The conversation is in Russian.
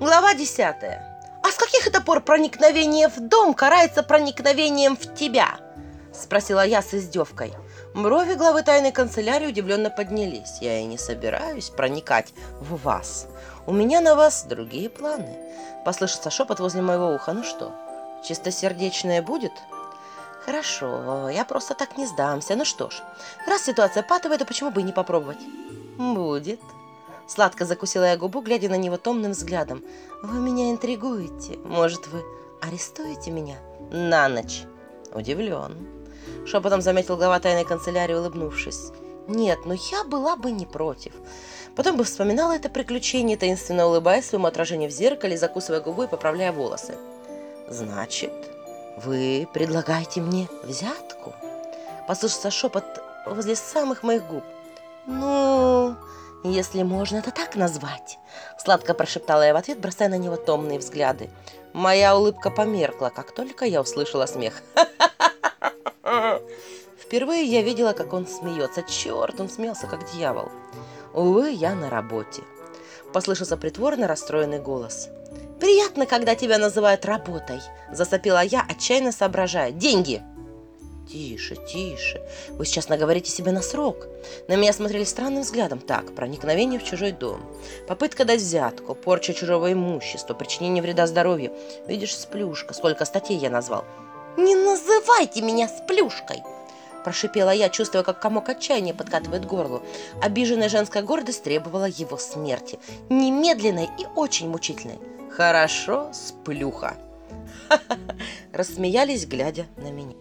Глава 10. А с каких это пор проникновение в дом карается проникновением в тебя? Спросила я с издевкой. Брови главы тайной канцелярии удивленно поднялись. Я и не собираюсь проникать в вас. У меня на вас другие планы. Послышится шепот возле моего уха. Ну что, чистосердечное будет? Хорошо, я просто так не сдамся. Ну что ж, раз ситуация патовая, то почему бы и не попробовать? Будет. Сладко закусила я губу, глядя на него томным взглядом. «Вы меня интригуете. Может, вы арестуете меня на ночь?» Удивлен. Шепотом заметил глава тайной канцелярии, улыбнувшись. «Нет, но я была бы не против. Потом бы вспоминала это приключение, таинственно улыбаясь своему отражению в зеркале, закусывая губу и поправляя волосы. «Значит, вы предлагаете мне взятку?» Послышался шепот возле самых моих губ. «Ну...» «Если можно это так назвать», — сладко прошептала я в ответ, бросая на него томные взгляды. Моя улыбка померкла, как только я услышала смех. Впервые я видела, как он смеется. Черт, он смеялся, как дьявол. Увы, я на работе. Послышался притворно расстроенный голос. «Приятно, когда тебя называют работой», — засопила я, отчаянно соображая. «Деньги!» «Тише, тише. Вы сейчас наговорите себе на срок». На меня смотрели странным взглядом. Так, проникновение в чужой дом, попытка дать взятку, порча чужого имущества, причинение вреда здоровью. Видишь, сплюшка, сколько статей я назвал. «Не называйте меня сплюшкой!» Прошипела я, чувствуя, как комок отчаяния подкатывает горло. Обиженная женская гордость требовала его смерти. Немедленной и очень мучительной. «Хорошо, сплюха!» Рассмеялись, глядя на меня.